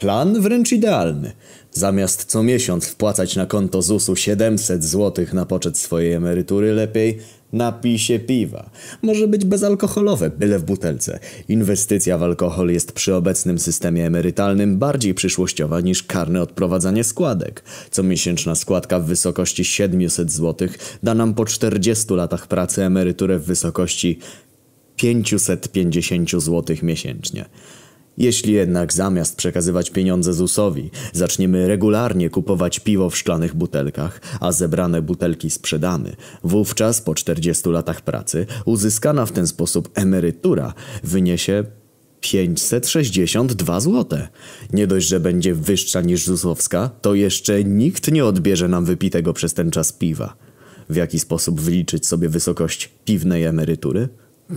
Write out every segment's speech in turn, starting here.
Plan wręcz idealny. Zamiast co miesiąc wpłacać na konto ZUS-u 700 zł na poczet swojej emerytury, lepiej napij się piwa. Może być bezalkoholowe, byle w butelce. Inwestycja w alkohol jest przy obecnym systemie emerytalnym bardziej przyszłościowa niż karne odprowadzanie składek. Comiesięczna składka w wysokości 700 zł da nam po 40 latach pracy emeryturę w wysokości 550 zł miesięcznie. Jeśli jednak zamiast przekazywać pieniądze ZUS-owi, zaczniemy regularnie kupować piwo w szklanych butelkach, a zebrane butelki sprzedamy, wówczas po 40 latach pracy uzyskana w ten sposób emerytura wyniesie 562 zł. Nie dość, że będzie wyższa niż ZUS-owska, to jeszcze nikt nie odbierze nam wypitego przez ten czas piwa. W jaki sposób wliczyć sobie wysokość piwnej emerytury?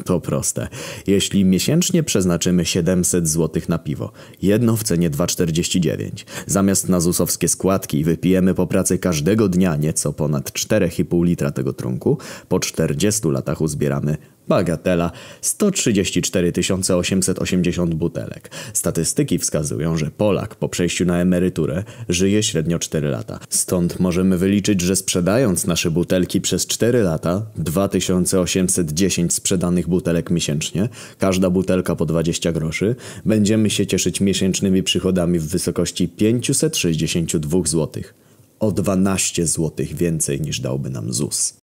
To proste. Jeśli miesięcznie przeznaczymy 700 zł na piwo, jedno w cenie 2,49, zamiast na zusowskie składki wypijemy po pracy każdego dnia nieco ponad 4,5 litra tego trunku, po 40 latach uzbieramy Bagatela 134 880 butelek. Statystyki wskazują, że Polak po przejściu na emeryturę żyje średnio 4 lata. Stąd możemy wyliczyć, że sprzedając nasze butelki przez 4 lata, 2810 sprzedanych butelek miesięcznie, każda butelka po 20 groszy, będziemy się cieszyć miesięcznymi przychodami w wysokości 562 zł. O 12 zł więcej niż dałby nam ZUS.